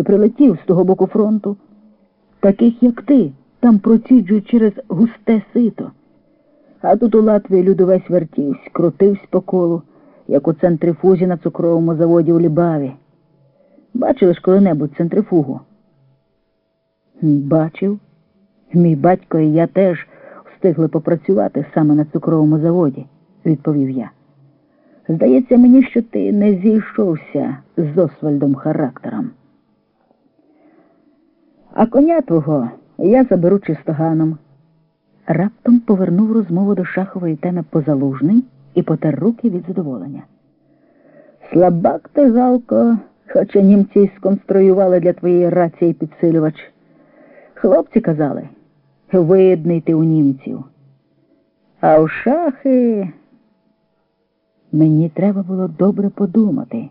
Ти прилетів з того боку фронту. Таких, як ти, там проціджують через густе сито. А тут у Латвії люд увесь вертівсь, крутився по колу, як у центрифузі на цукровому заводі у Лібаві. Бачили ж коли-небудь центрифугу? Бачив. Мій батько і я теж встигли попрацювати саме на цукровому заводі, відповів я. Здається мені, що ти не зійшовся з Освальдом характером. А коня твого я заберу чистоганом. Раптом повернув розмову до шахової теми позалужний і потер руки від задоволення. Слабак ти, Галко, хоча німці сконструювали для твоєї рації підсилювач. Хлопці казали, видний ти у німців. А у шахи мені треба було добре подумати,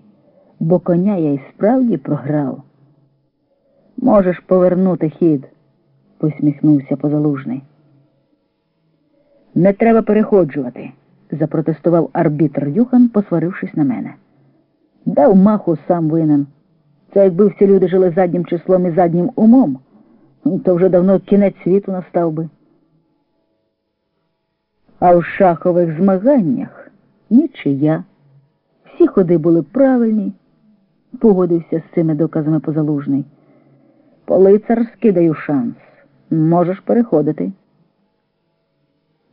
бо коня я й справді програв. Можеш повернути хід, посміхнувся позалужний. Не треба переходжувати, запротестував арбітр Юхан, посварившись на мене. Дав маху сам винен. Це якби всі люди жили заднім числом і заднім умом, то вже давно кінець світу настав би. А в шахових змаганнях нічия. Всі ходи були правильні, погодився з цими доказами позалужний. По-лицарськи даю шанс. Можеш переходити.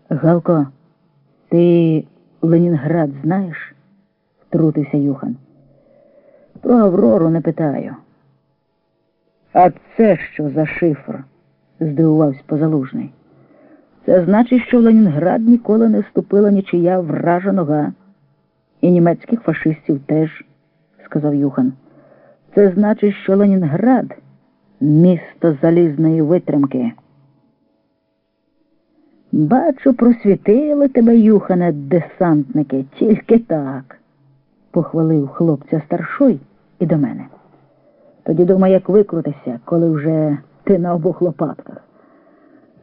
Галко, ти Ленінград знаєш? втрутився Юхан. Про Аврору не питаю. А це що за шифр? здивувався позалужний. Це значить, що в Ленінград ніколи не вступила нічия вража нога. І німецьких фашистів теж, сказав Юхан. Це значить, що Ленінград місто залізної витримки. Бачу, просвітили тебе, Юхане, десантники, тільки так, похвалив хлопця старшой і до мене. Тоді думай, як викрутися, коли вже ти на обох лопатках.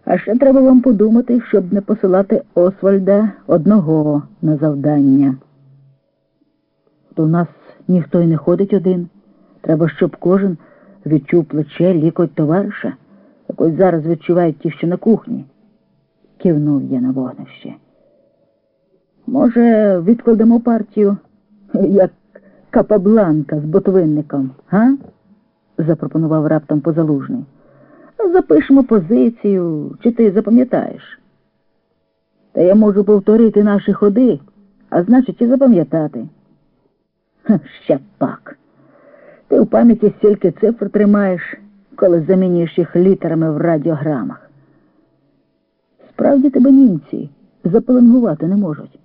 А ще треба вам подумати, щоб не посилати Освальда одного на завдання. То в нас ніхто й не ходить один. Треба, щоб кожен відчув плече лікоть товариша, як ось зараз відчувають ті, що на кухні. Кивнув я на вогнище. Може, відкладемо партію, як капабланка з ботвинником, га? запропонував раптом позалужний. Запишемо позицію, чи ти запам'ятаєш? Та я можу повторити наші ходи, а значить і запам'ятати. Ще пак. Ти в пам'яті стільки цифр тримаєш, коли замінюєш їх літерами в радіограмах. Справді тебе німці запеленгувати не можуть.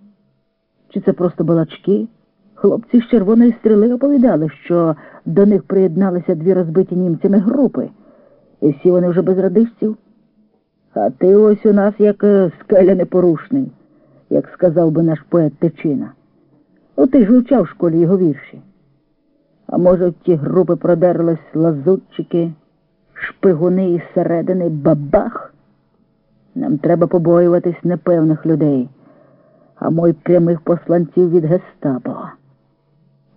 Чи це просто балачки? Хлопці з червоної стріли оповідали, що до них приєдналися дві розбиті німцями групи, і всі вони вже без радистів. А ти ось у нас як е, скеля непорушний, як сказав би наш поет Тичина. О, ти ж вивчав в школі його вірші. А може, в ті групи продерлись лазутчики, шпигуни із середини бабах? Нам треба побоюватись непевних людей, а мой прямих посланців від гестапо.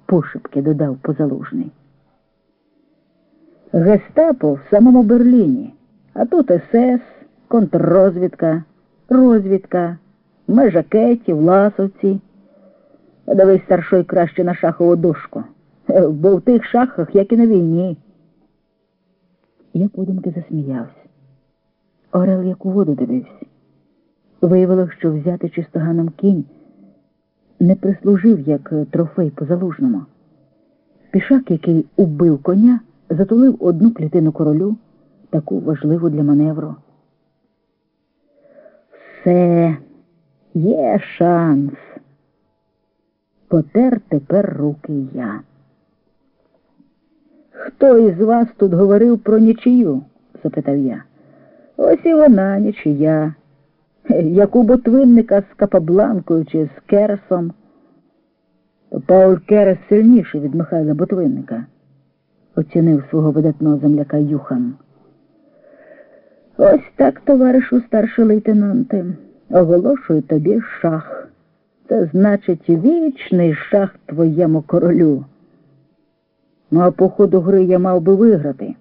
Пошепки додав позалужний. Гестапо в самому Берліні, а тут СС, контррозвідка, розвідка, межа Кеті, Власовці. Дивись старшой краще на шахову дошку, бо в тих шахах, як і на війні. Я подумки засміявся. Орел як у воду дивився. Виявилося, що взяти чистоганом кінь не прислужив як трофей по залужному. Пішак, який убив коня, затулив одну клітину королю, таку важливу для маневру. Все, є шанс. Потер тепер руки я. Хто із вас тут говорив про нічию? запитав я. Ось і вона нічия. Як у ботвинника з Капабланкою чи з Кересом. Пауль Керес сильніший від Михайла Ботвинника, оцінив свого видатного земляка Юхан. Ось так, товаришу старший лейтенанте, оголошую тобі шах. Це значить вічний шах твоєму королю. Ну а по ходу гри я мав би виграти.